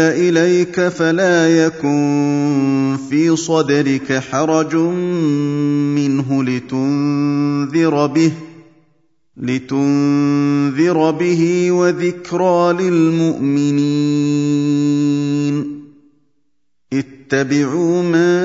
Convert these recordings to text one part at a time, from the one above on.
إليك فلا يكن في صدرك حرج منه لتنذر به لتنذر به وذكرى للمؤمنين. اتبعوا ما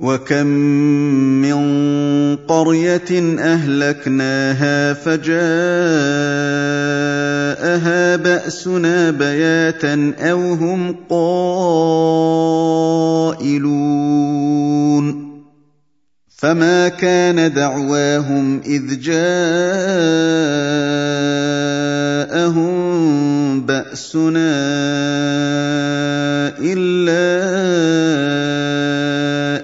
وكم من قريه اهلكناها فجاءها باسنا بياتا أو هم قائلون فما كان دعواهم اذ جاءهم باسنا الا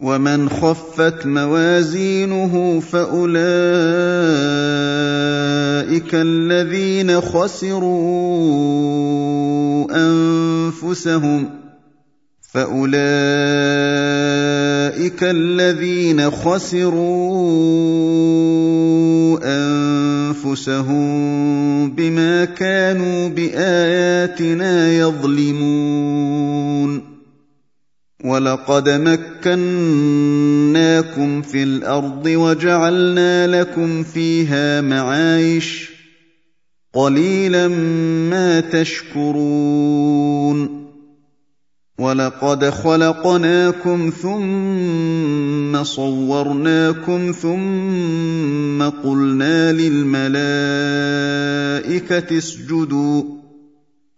ومن خفت موازينه فأولئك الذين خسروا أنفسهم فأولئك الذين خسروا أنفسهم بما كانوا بآياتنا يظلمون. ولقد مكناكم في الأرض وجعلنا لكم فيها معايش قليلا ما تشكرون ولقد خلقناكم ثم صورناكم ثم قلنا للملائكه اسجدوا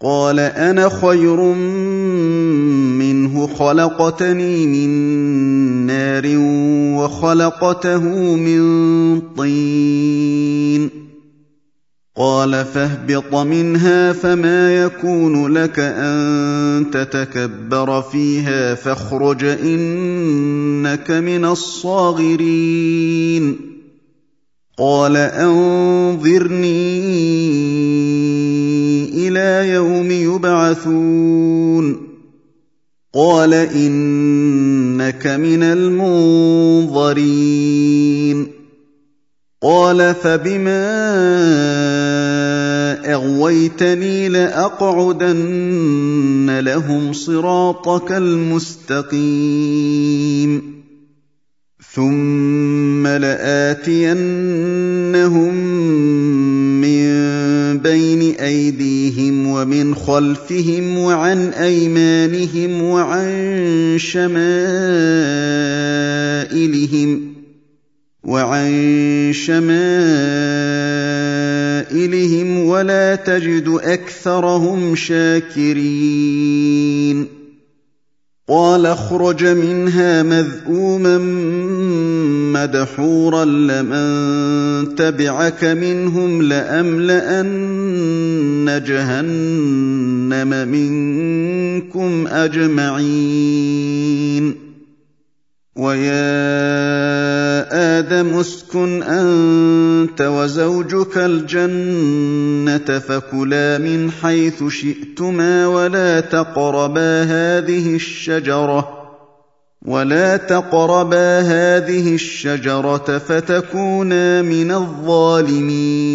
قال أنا خير منه خلقتني من نار وخلقته من طين. قال فاهبط منها فما يكون لك أن تتكبر فيها فاخرج إنك من الصاغرين. قال أنظرني إلى يوم يبعثون. قال إنك من المنظرين. قال فبما أغويتني لأقعدن لهم صراطك المستقيم. ثم لاتينهم من بين ايديهم ومن خلفهم وعن ايمانهم وعن شمائلهم وعن شمائلهم ولا تجد اكثرهم شاكرين قال اخرج منها مذءوما مدحورا لمن تبعك منهم لأملأن جهنم منكم أجمعين. ويا آدم اسكن انت وزوجك الجنه فكلا من حيث شئتما ولا تقربا هذه الشجره ولا تقربا هذه الشجره فتكونا من الظالمين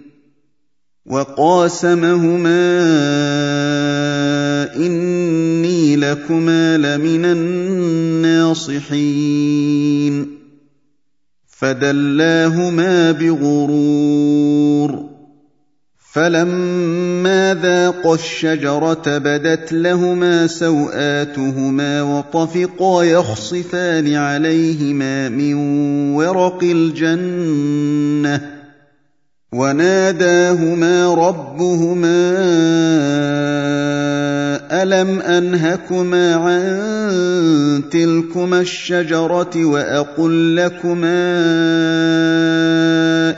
وقاسمهما إني لكما لمن الناصحين. فدلاهما بغرور. فلما ذاقا الشجرة بدت لهما سوآتهما وطفقا يخصفان عليهما من ورق الجنة وناداهما ربهما ألم أنهكما عن تلكما الشجرة وأقل لكما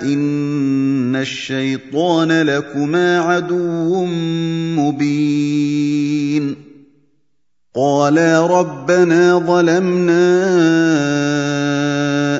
إن الشيطان لكما عدو مبين. قالا ربنا ظلمنا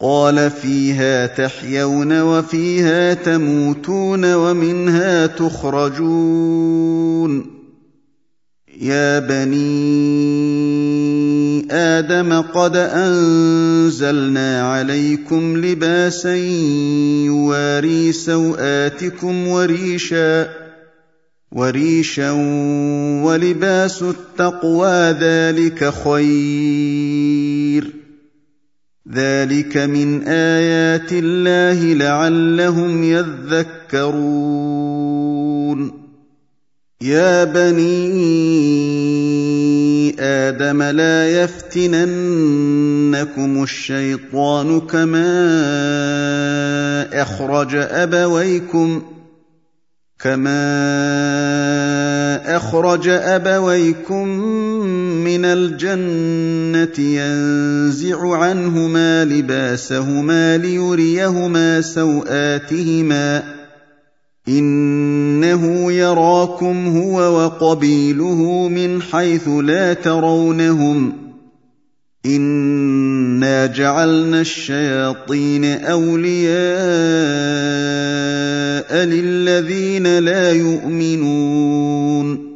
قال فيها تحيون وفيها تموتون ومنها تخرجون. يا بني آدم قد أنزلنا عليكم لباسا يواري سوآتكم وريشا وريشا ولباس التقوى ذلك خير. ذلك من ايات الله لعلهم يذكرون. يا بني آدم لا يفتننكم الشيطان كما اخرج ابويكم كما اخرج ابويكم من الجنة ينزع عنهما لباسهما ليريهما سوآتهما. إنه يراكم هو وقبيله من حيث لا ترونهم. إنا جعلنا الشياطين أولياء للذين لا يؤمنون.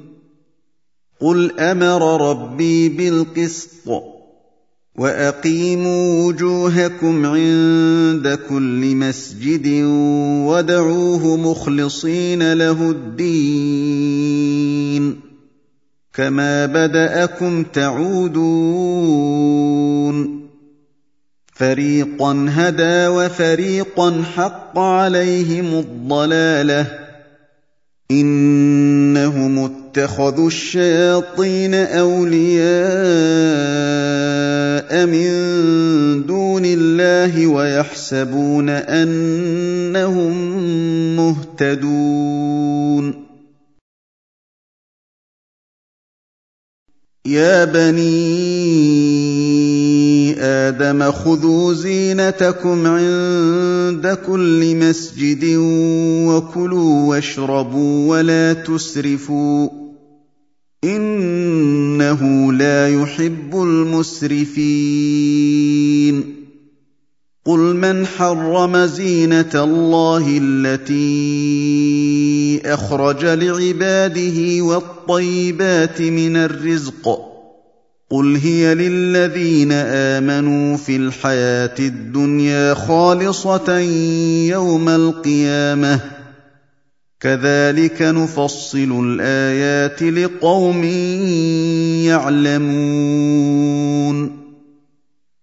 قل أمر ربي بالقسط واقيموا وجوهكم عند كل مسجد ودعوه مخلصين له الدين كما بداكم تعودون فريقا هدى وفريقا حق عليهم الضلاله إنهم اتخذوا الشياطين أولياء من دون الله ويحسبون أنهم مهتدون. يا بني آدم خذوا زينتكم عند كل مسجد وكلوا واشربوا ولا تسرفوا انه لا يحب المسرفين قل من حرم زينه الله التي اخرج لعباده والطيبات من الرزق قل هي للذين امنوا في الحياة الدنيا خالصه يوم القيامه كذلك نفصل الايات لقوم يعلمون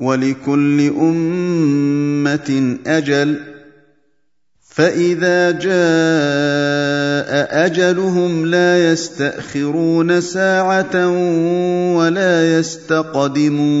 ولكل أمة أجل. فإذا جاء أجلهم لا يستأخرون ساعة ولا يستقدمون.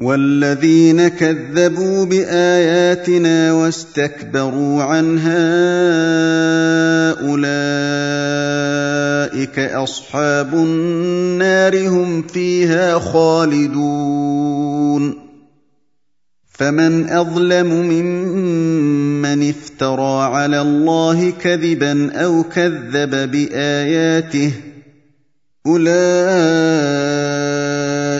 والذين كذبوا بآياتنا واستكبروا عنها أولئك أصحاب النار هم فيها خالدون. فمن أظلم ممن افترى على الله كذبا أو كذب بآياته أولئك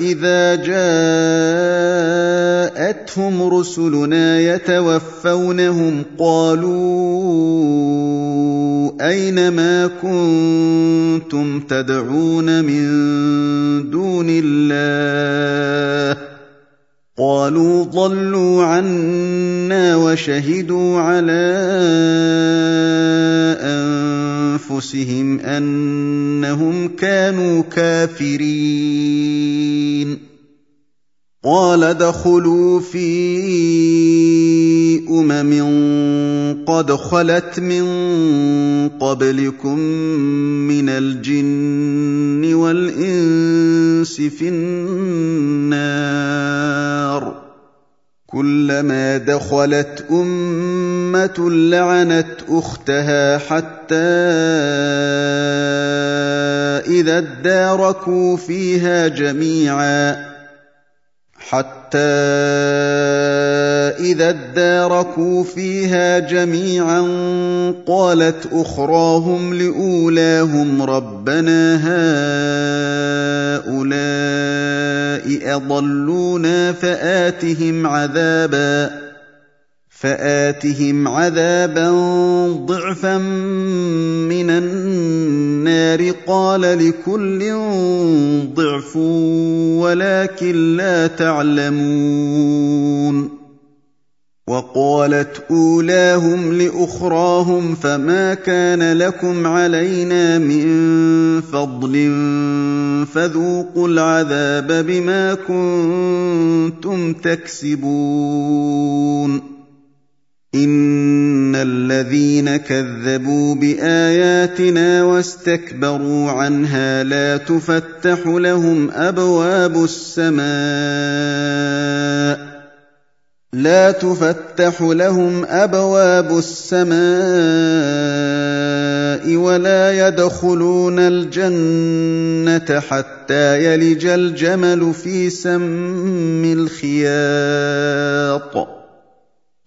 إذا جاءتهم رسلنا يتوفونهم قالوا أين ما كنتم تدعون من دون الله قالوا ضلوا عنا وشهدوا على أنفسهم أنهم كانوا كافرين. قال ادخلوا في أمم قد خلت من قبلكم من الجن والإنس في النار. كلما دخلت أمة لعنت أختها حتى إذا اداركوا فيها جميعا. حتى إذا اداركوا فيها جميعا قالت أخراهم لأولاهم ربنا هؤلاء أضلونا فآتهم عذابا فآتهم عذابا ضعفا من النار. قال لكل ضعف ولكن لا تعلمون. وقالت أولاهم لأخراهم فما كان لكم علينا من فضل فذوقوا العذاب بما كنتم تكسبون. ان الذين كذبوا باياتنا واستكبروا عنها لا تفتح لهم ابواب السماء لا تفتح لهم ابواب السماء ولا يدخلون الجنه حتى يلج الجمل في سم الخياط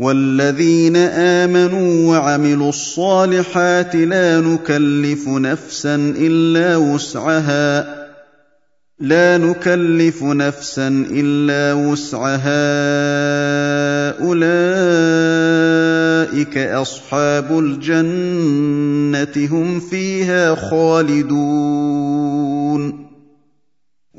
والذين آمنوا وعملوا الصالحات لا نكلف نفسا إلا وسعها لا نكلف نفسا إلا وسعها. أولئك أصحاب الجنة هم فيها خالدون.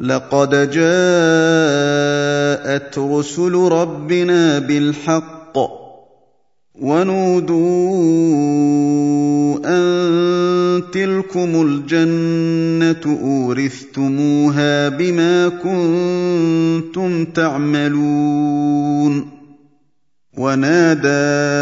لقد جاءت رسل ربنا بالحق ونودوا أن تلكم الجنة أورثتموها بما كنتم تعملون ونادى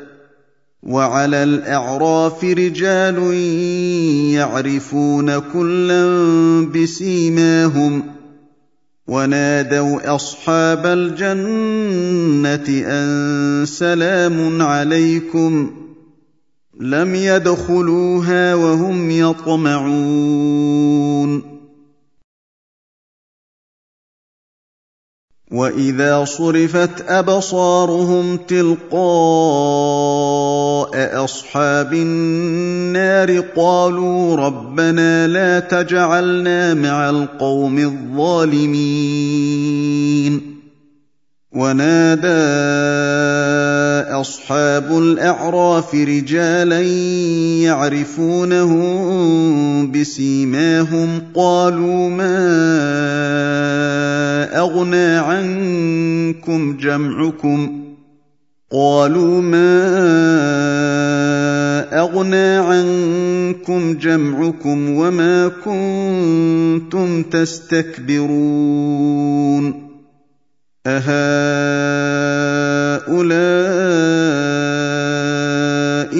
وعلى الأعراف رجال يعرفون كلا بسيماهم ونادوا أصحاب الجنة أن سلام عليكم لم يدخلوها وهم يطمعون وإذا صرفت أبصارهم تلقاء أصحاب النار قالوا ربنا لا تجعلنا مع القوم الظالمين. ونادى أصحاب الأعراف رجالا يعرفونهم بسيماهم قالوا ما أغنى عنكم جمعكم؟ قالوا ما أغنى عنكم جمعكم وما كنتم تستكبرون أهؤلاء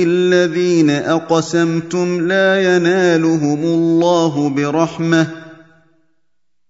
الذين أقسمتم لا ينالهم الله برحمة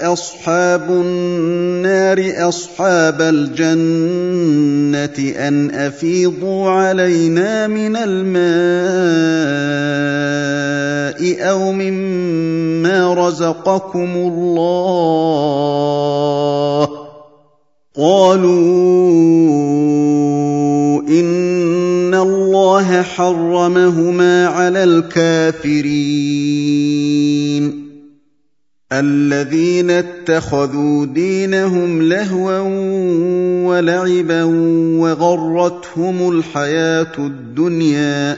اصحاب النار اصحاب الجنه ان افيضوا علينا من الماء أو مما رزقكم الله قالوا ان الله حرمهما على الكافرين الذين اتخذوا دينهم لهوا ولعبا وغرتهم الحياة الدنيا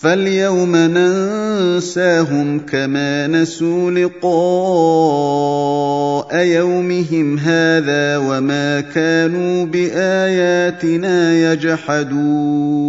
فاليوم ننساهم كما نسوا لقاء يومهم هذا وما كانوا بآياتنا يجحدون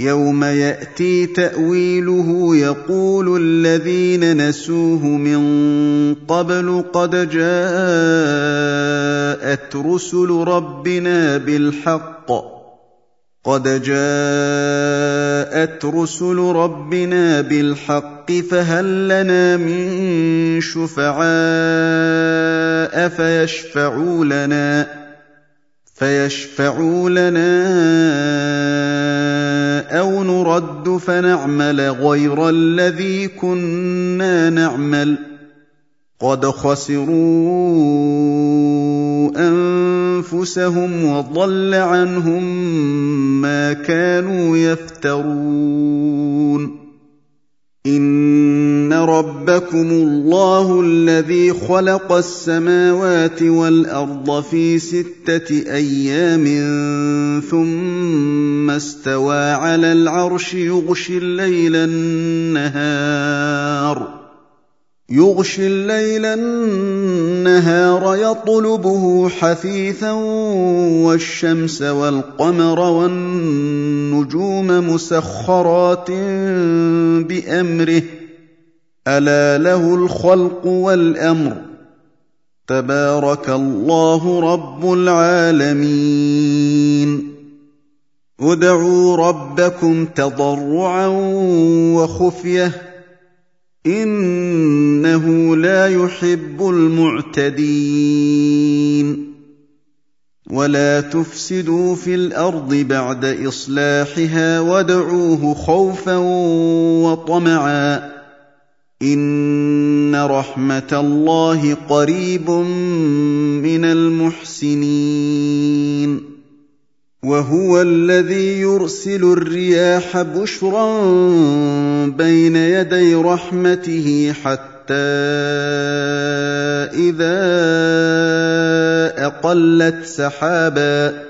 يوم ياتي تاويله يقول الذين نسوه من قبل قد جاءت رسل ربنا بالحق قد جاءت رسل ربنا بالحق فهل لنا من شفعاء فيشفعوا لنا فيشفعوا لنا أو نرد فنعمل غير الذي كنا نعمل. قد خسروا أنفسهم وضل عنهم ما كانوا يفترون. ان ربكم الله الذي خلق السماوات والارض في سته أيام ثم استوى على العرش يغشي الليل النهار يغشي الليل النهار يطلبه حثيثا والشمس والقمر والنجوم مسخرات بأمره. ألا له الخلق والأمر. تبارك الله رب العالمين. ادعوا ربكم تضرعا وخفية. إنه لا يحب المعتدين. ولا تفسدوا في الأرض بعد إصلاحها وادعوه خوفا وطمعا. إن رحمة الله قريب من المحسنين. وهو الذي يرسل الرياح بشرا بين يدي رحمته حتى إذا أقلت سحابا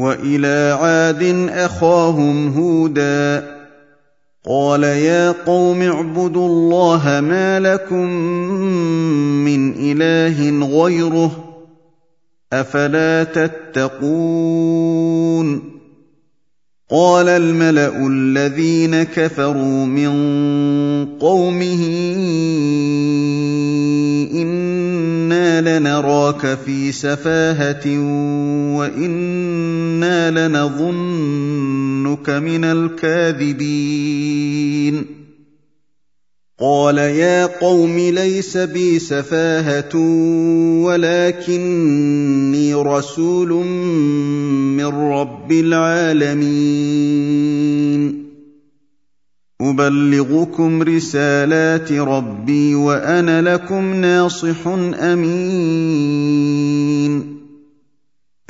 وَإِلَىٰ عَادٍ أَخَاهُمْ هُودًا قال يا قوم اعبدوا الله ما لكم من إله غيره أفلا تتقون قال الملأ الذين كفروا من قومه أنا لنراك في سفاهه وأنا لنظنك من الكاذبين قال يا قوم ليس بي سفاهة ولكني رسول من رب العالمين. أبلغكم رسالات ربي وأنا لكم ناصح أمين.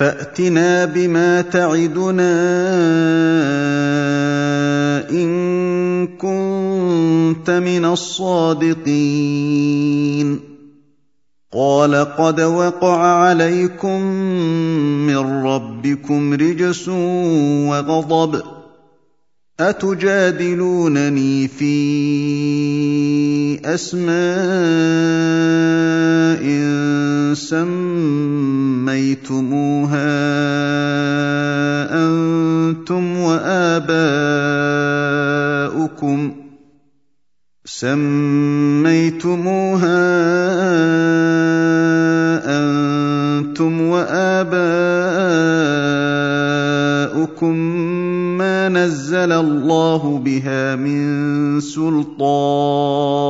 فأتنا بما تعدنا إن كنت من الصادقين. قال قد وقع عليكم من ربكم رجس وغضب. أتجادلونني في أسماء سميتموها أنتم وآباؤكم سميتموها أنتم وآباؤكم ما نزل الله بها من سلطان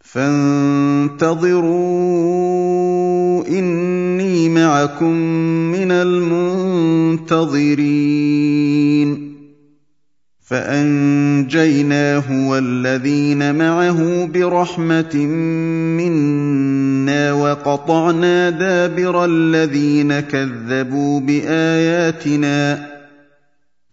فانتظروا اني معكم من المنتظرين فانجيناه والذين معه برحمه منا وقطعنا دابر الذين كذبوا باياتنا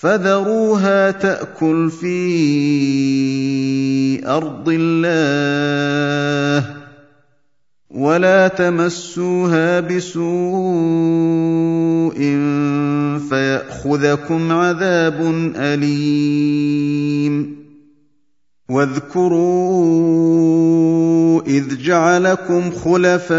فذروها تأكل في أرض الله ولا تمسوها بسوء فيأخذكم عذاب أليم. واذكروا إذ جعلكم خلفاء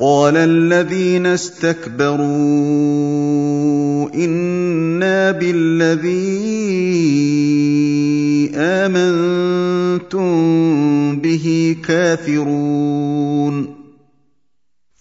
قال الذين استكبروا إنا بالذي آمنتم به كافرون.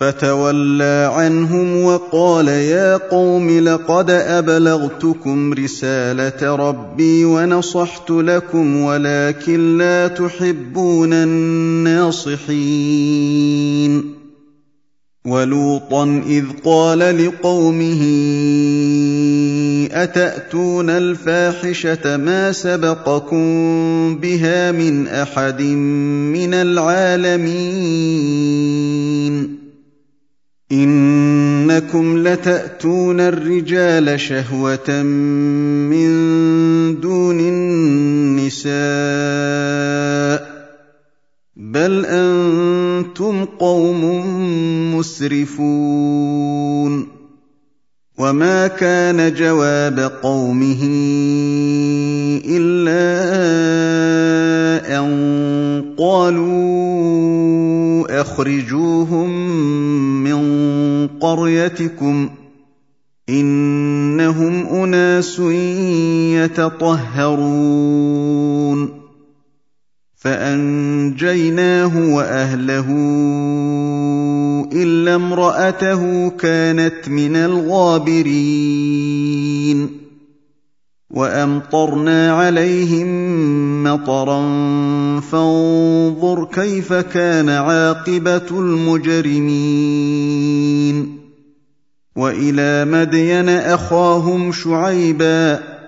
فتولى عنهم وقال يا قوم لقد أبلغتكم رسالة ربي ونصحت لكم ولكن لا تحبون الناصحين. ولوطا إذ قال لقومه أتأتون الفاحشة ما سبقكم بها من أحد من العالمين؟ إنكم لتأتون الرجال شهوة من دون النساء بل أنتم قوم مسرفون وما كان جواب قومه الا ان قالوا اخرجوهم قريتكم انهم اناس يتطهرون فأنجيناه وأهله إلا امرأته كانت من الغابرين. وأمطرنا عليهم مطرا فانظر كيف كان عاقبة المجرمين. وإلى مدين أخاهم شعيبا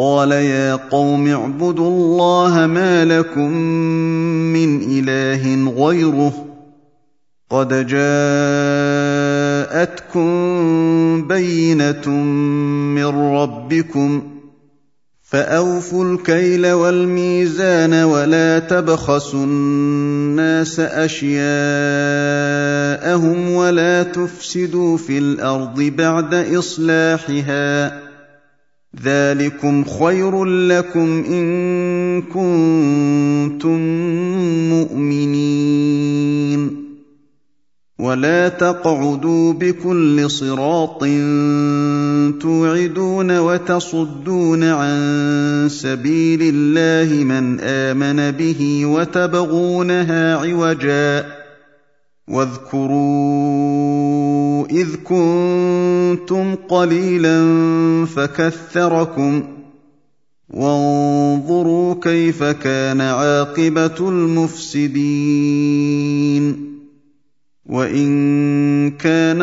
قال يا قوم اعبدوا الله ما لكم من اله غيره قد جاءتكم بينه من ربكم فاوفوا الكيل والميزان ولا تبخسوا الناس اشياءهم ولا تفسدوا في الأرض بعد اصلاحها ذلكم خير لكم ان كنتم مؤمنين. ولا تقعدوا بكل صراط توعدون وتصدون عن سبيل الله من امن به وتبغونها عوجا واذكروا إذ كنتم قليلا فكثركم وانظروا كيف كان عاقبة المفسدين وإن كان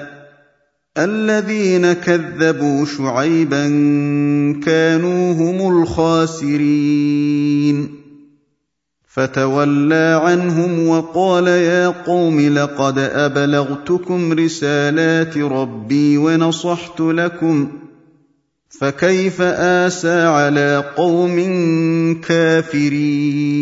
الذين كذبوا شعيبا كانوا هم الخاسرين. فتولى عنهم وقال يا قوم لقد أبلغتكم رسالات ربي ونصحت لكم فكيف آسى على قوم كافرين؟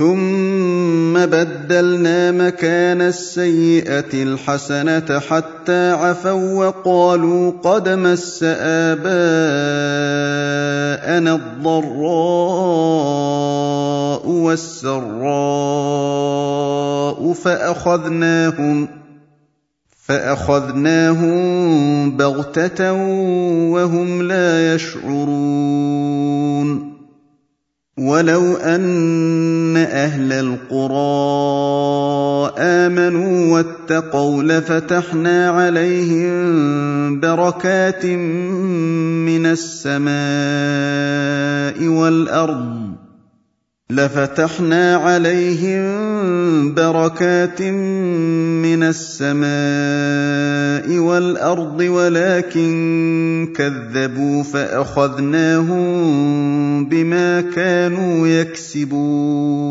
ثم بدلنا مكان السيئة الحسنة حتى عفوا وقالوا قد مس آباءنا الضراء والسراء فأخذناهم فأخذناهم بغتة وهم لا يشعرون ولو ان أهل القرى امنوا واتقوا لفتحنا عليهم بركات من السماء والارض لفتحنا عليهم بركات من السماء والأرض ولكن كذبوا فأخذناهم بما كانوا يكسبون.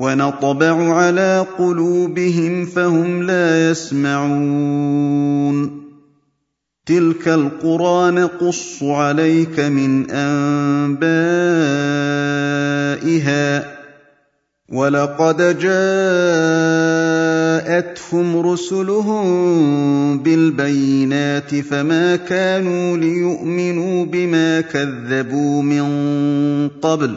ونطبع على قلوبهم فهم لا يسمعون. تلك القرى نقص عليك من أنبائها ولقد جاء جاءتهم رسلهم بالبينات فما كانوا ليؤمنوا بما كذبوا من قبل.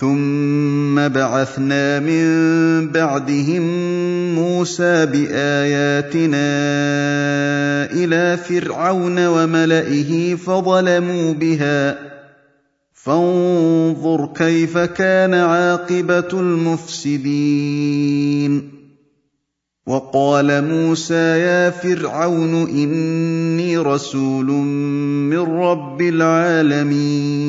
ثم بعثنا من بعدهم موسى باياتنا إلى فرعون وملئه فظلموا بها فانظر كيف كان عاقبه المفسدين وقال موسى يا فرعون اني رسول من رب العالمين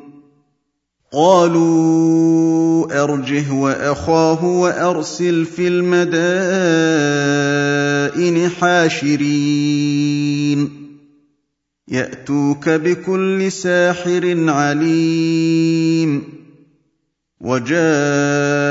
قالوا أرجه وأخاه وأرسل في المدائن حاشرين. يأتوك بكل ساحر عليم. وجاء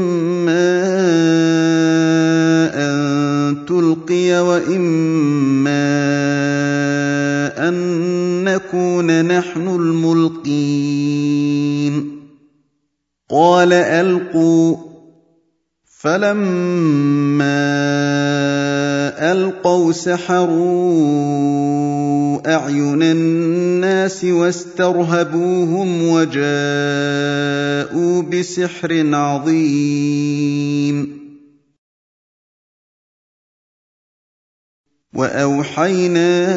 تلقي وإما أن نكون نحن الملقين. قال ألقوا. فلما ألقوا سحروا أعين الناس واسترهبوهم وجاءوا بسحر عظيم. وأوحينا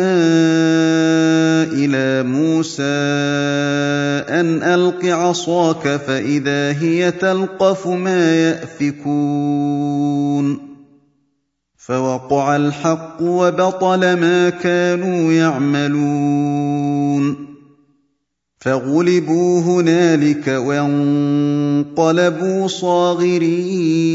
إلى موسى أن ألق عصاك فإذا هي تلقف ما يأفكون. فوقع الحق وبطل ما كانوا يعملون. فغلبوا هنالك وانقلبوا صاغرين.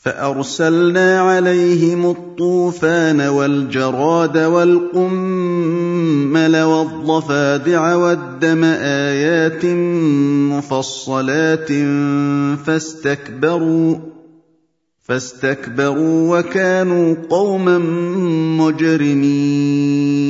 فَأَرْسَلْنَا عَلَيْهِمُ الطُّوفَانَ وَالْجَرَادَ وَالْقُمَّلَ وَالضَّفَادِعَ وَالدَّمَ آيَاتٍ مُّفَصَّلَاتٍ فَاسْتَكْبَرُوا فَاسْتَكْبَرُوا وَكَانُوا قَوْمًا مُّجْرِمِينَ.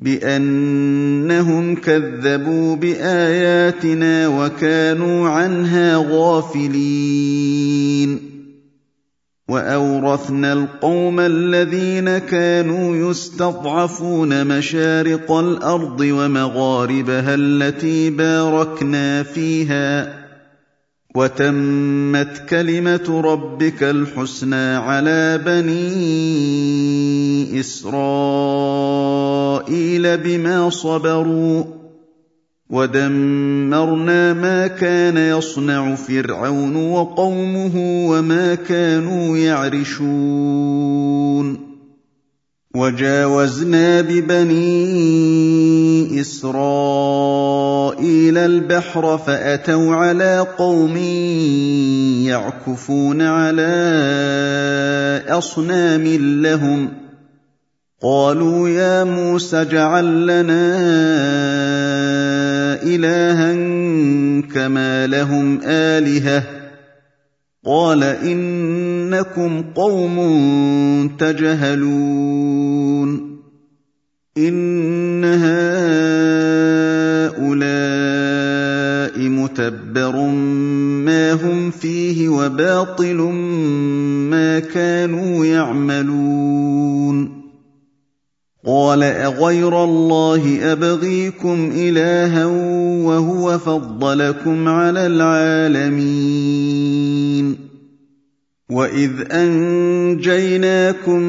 بِأَنَّهُمْ كَذَّبُوا بِآيَاتِنَا وَكَانُوا عَنْهَا غَافِلِينَ. وَأَوْرَثْنَا الْقَوْمَ الَّذِينَ كَانُوا يُسْتَضْعَفُونَ مَشَارِقَ الْأَرْضِ وَمَغَارِبَهَا الَّتِي بَارَكْنَا فِيهَا. وَتَمَّتْ كَلِمَةُ رَبِّكَ الْحُسْنَىٰ عَلَىٰ بَنِي إِسْرَائِيلَ بِمَا صَبَرُوا ۖ وَدَمَّرْنَا مَا كَانَ يَصْنَعُ فِرْعَوْنُ وَقَوْمُهُ وَمَا كَانُوا يَعْرِشُونَ وَجَاوَزْنَا بِبَنِي بني إسرائيل البحر فأتوا على قوم يعكفون على أصنام لهم قالوا يا موسى اجعل لنا إلها كما لهم آلهة. قال إنكم قوم تجهلون. إن هؤلاء متبر ما هم فيه وباطل ما كانوا يعملون. قال أغير الله أبغيكم إلها وهو فضلكم على العالمين. وإذ أنجيناكم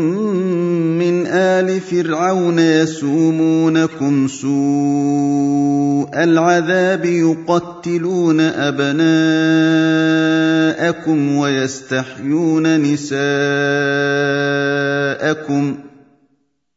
من آل فرعون يسومونكم سوء العذاب يقتلون أبناءكم ويستحيون نساءكم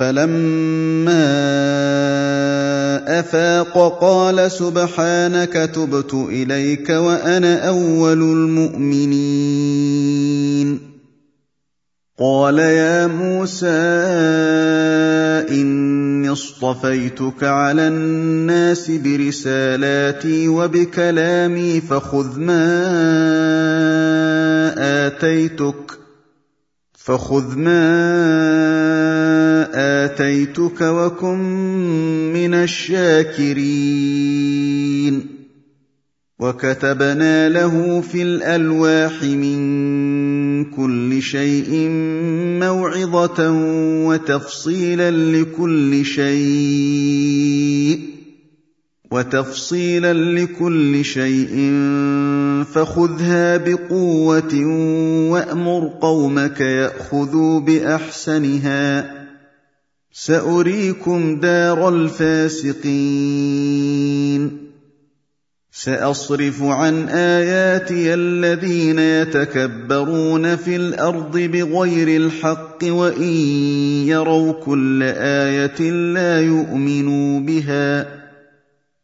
فلما أفاق قال سبحانك تبت إليك وأنا أول المؤمنين. قال يا موسى إني اصطفيتك على الناس برسالاتي وبكلامي فخذ ما آتيتك فخذ ما آتيتك وكن من الشاكرين. وكتبنا له في الألواح من كل شيء موعظة وتفصيلا لكل شيء وتفصيلا لكل شيء فخذها بقوة وأمر قومك يأخذوا بأحسنها. سأريكم دار الفاسقين. سأصرف عن آياتي الذين يتكبرون في الأرض بغير الحق وإن يروا كل آية لا يؤمنوا بها.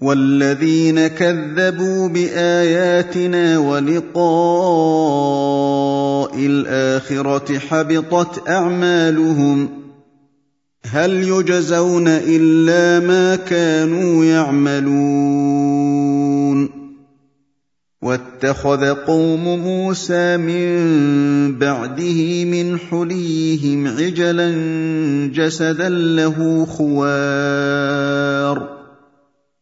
والذين كذبوا باياتنا ولقاء الاخره حبطت اعمالهم هل يجزون الا ما كانوا يعملون واتخذ قوم موسى من بعده من حليهم عجلا جسدا له خوار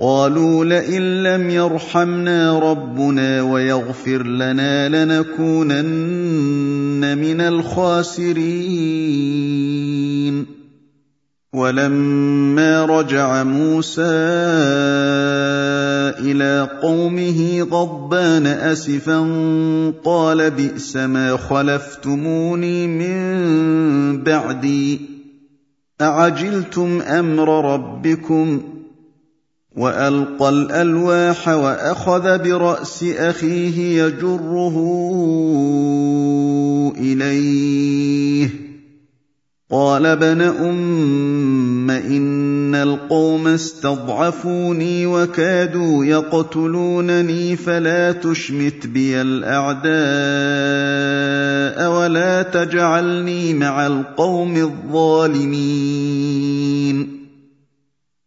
قالوا لئن لم يرحمنا ربنا ويغفر لنا لنكونن من الخاسرين. ولما رجع موسى إلى قومه غضبان أسفا قال بئس ما خلفتموني من بعدي. أعجلتم أمر ربكم؟ وألقى الألواح وأخذ برأس أخيه يجره إليه. قال ابن أم إن القوم استضعفوني وكادوا يقتلونني فلا تشمت بي الأعداء ولا تجعلني مع القوم الظالمين.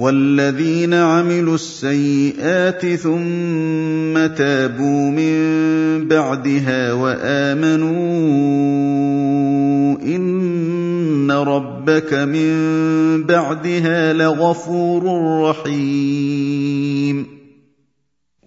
والذين عملوا السيئات ثم تابوا من بعدها وامنوا ان ربك من بعدها لغفور رحيم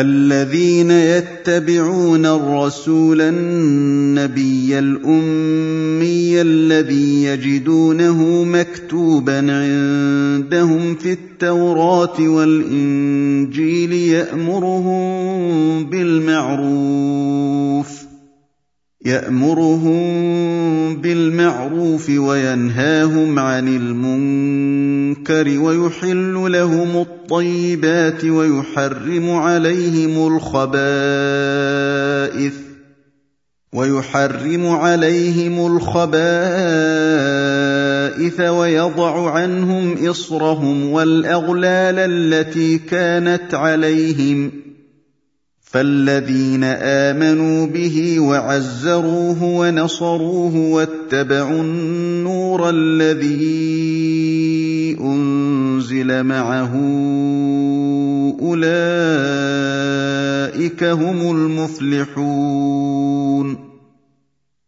الذين يتبعون الرسول النبي الأمي الذي يجدونه مكتوبا عندهم في التوراة والإنجيل يأمرهم بالمعروف. يأمرهم بالمعروف وينهاهم عن المنكر ويحل لهم الطيبات ويحرم عليهم الخبائث ويحرم عليهم الخبائث ويضع عنهم إصرهم والأغلال التي كانت عليهم ۖ فالذين امنوا به وعزروه ونصروه واتبعوا النور الذي أنزل معه أولئك هم المفلحون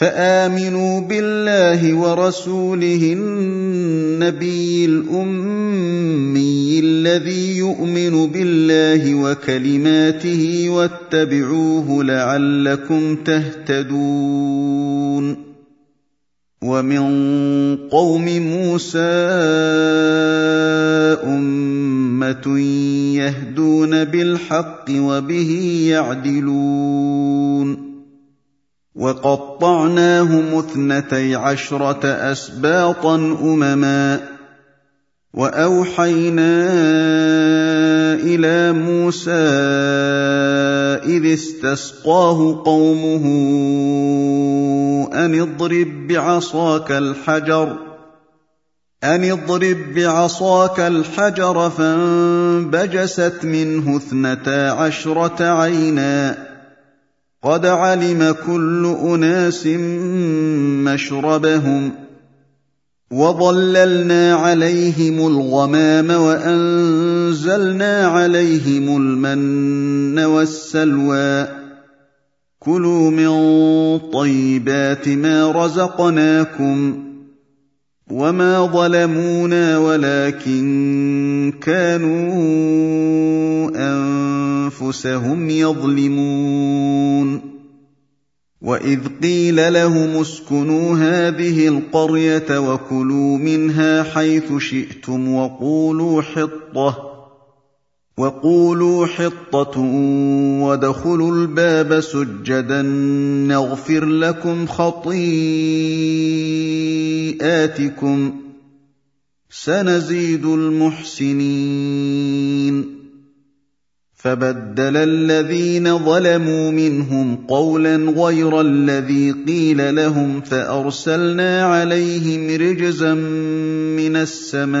فآمنوا بالله ورسوله النبي الأمي الذي يؤمن بالله وكلماته واتبعوه لعلكم تهتدون. ومن قوم موسى أمة يهدون بالحق وبه يعدلون. وقطعناهم اثنتي عشرة أسباطا أمما وأوحينا إلى موسى إذ استسقاه قومه أن اضرب بعصاك الحجر أن اضرب بعصاك الحجر فانبجست منه اثنتا عشرة عينا قد علم كل أناس مشربهم ۖ وظللنا عليهم الغمام وانزلنا عليهم المن والسلوى كلوا من طيبات ما رزقناكم وما ظلمونا ولكن كانوا انفسهم يظلمون واذ قيل لهم اسكنوا هذه القريه وكلوا منها حيث شئتم وقولوا حطه وقولوا حطة وادخلوا الباب سجدا نغفر لكم خطيئاتكم سنزيد المحسنين. فبدل الذين ظلموا منهم قولا غير الذي قيل لهم فأرسلنا عليهم رجزا من السماء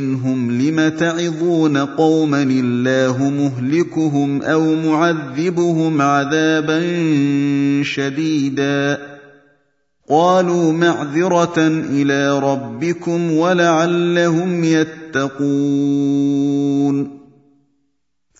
لم تعظون قوما الله مهلكهم أو معذبهم عذابا شديدا. قالوا معذرة إلى ربكم ولعلهم يتقون.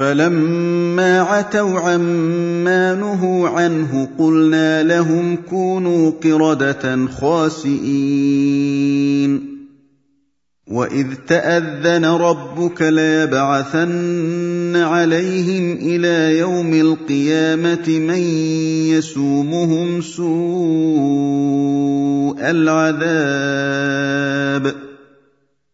فلما عتوا عما نهوا عنه قلنا لهم كونوا قرده خاسئين واذ تاذن ربك ليبعثن عليهم إلى يوم القيامه من يسومهم سوء العذاب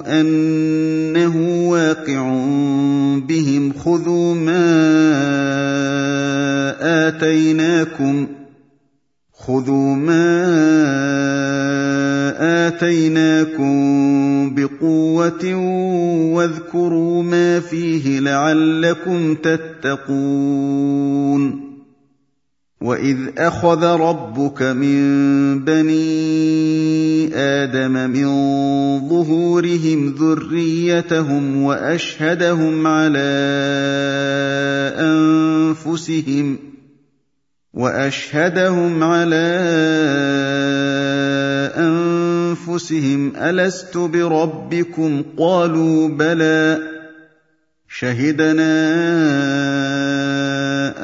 أنه واقع بهم خذوا ما آتيناكم خذوا ما آتيناكم بقوة واذكروا ما فيه لعلكم تتقون. واذ اخذ ربك من بني آدم من ظهورهم ذريتهم واشهدهم على انفسهم واشهدهم على انفسهم الست بربكم قالوا بلى شهدنا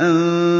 ان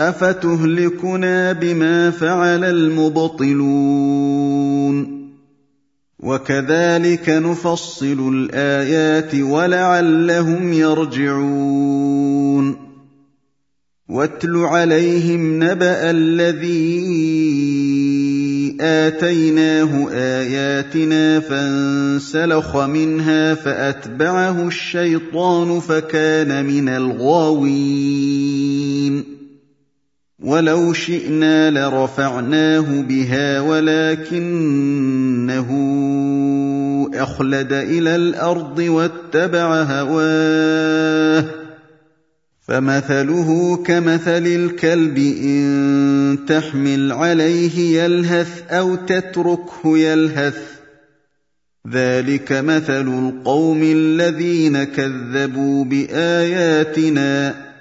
افتهلكنا بما فعل المبطلون وكذلك نفصل الايات ولعلهم يرجعون واتل عليهم نبا الذي اتيناه اياتنا فانسلخ منها فاتبعه الشيطان فكان من الغاوين وَلَوْ شِئْنَا لَرَفَعْنَاهُ بِهَا وَلَٰكِنَّهُ أَخْلَدَ إِلَى الْأَرْضِ وَاتَّبَعَ هَوَاهُ ۚ فَمَثَلُهُ كَمَثَلِ الْكَلْبِ إِن تَحْمِلْ عَلَيْهِ يَلْهَثْ أَوْ تَتْرُكْهُ يَلْهَث ۚ ذَٰلِكَ مَثَلُ الْقَوْمِ الَّذِينَ كَذَّبُوا بِآيَاتِنَا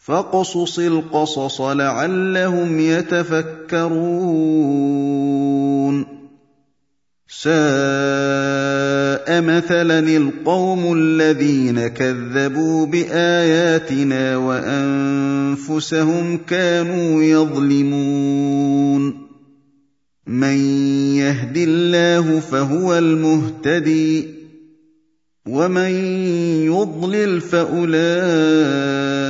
فاقصص القصص لعلهم يتفكرون. ساء مثلا القوم الذين كذبوا بآياتنا وأنفسهم كانوا يظلمون. من يهد الله فهو المهتدي ومن يضلل فأولئك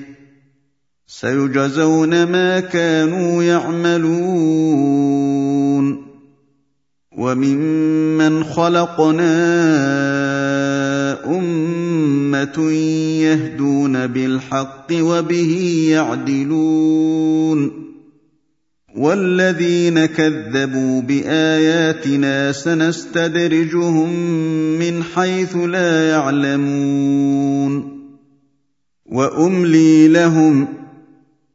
سيجزون ما كانوا يعملون. وممن خلقنا أمة يهدون بالحق وبه يعدلون. والذين كذبوا بآياتنا سنستدرجهم من حيث لا يعلمون. وأملي لهم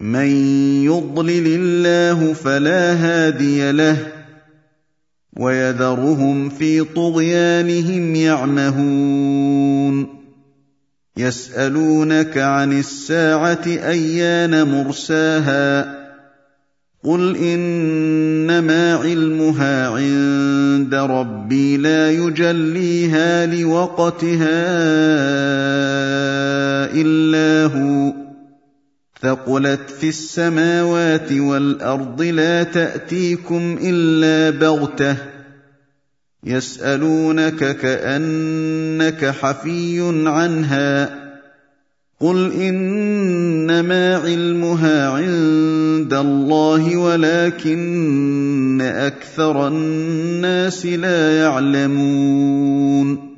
من يضلل الله فلا هادي له ويذرهم في طغيانهم يعمهون يسألونك عن الساعة أيان مرساها قل إنما علمها عند ربي لا يجليها لوقتها إلا هو ثقلت في السماوات والارض لا تاتيكم الا بغته يسالونك كانك حفي عنها قل انما علمها عند الله ولكن أكثر الناس لا يعلمون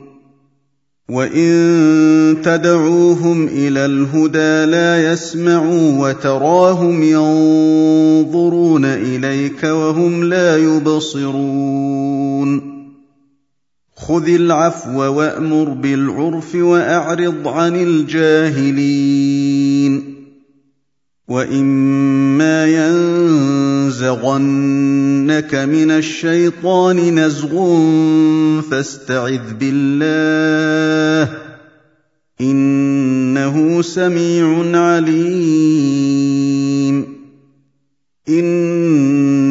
وَإِن تَدْعُوهُمْ إِلَى الْهُدَىٰ لَا يَسْمَعُوا وَتَرَاهُمْ يَنظُرُونَ إِلَيْكَ وَهُمْ لَا يُبْصِرُونَ خُذِ الْعَفْوَ وَأْمُرْ بِالْعُرْفِ وَأَعْرِضْ عَنِ الْجَاهِلِينَ وَإِمَّا يَنزَغَنَّكَ مِنَ الشَّيْطَانِ نَزْغٌ فَاسْتَعِذْ بِاللَّهِ ۖ إِنَّهُ سَمِيعٌ عَلِيمٌ.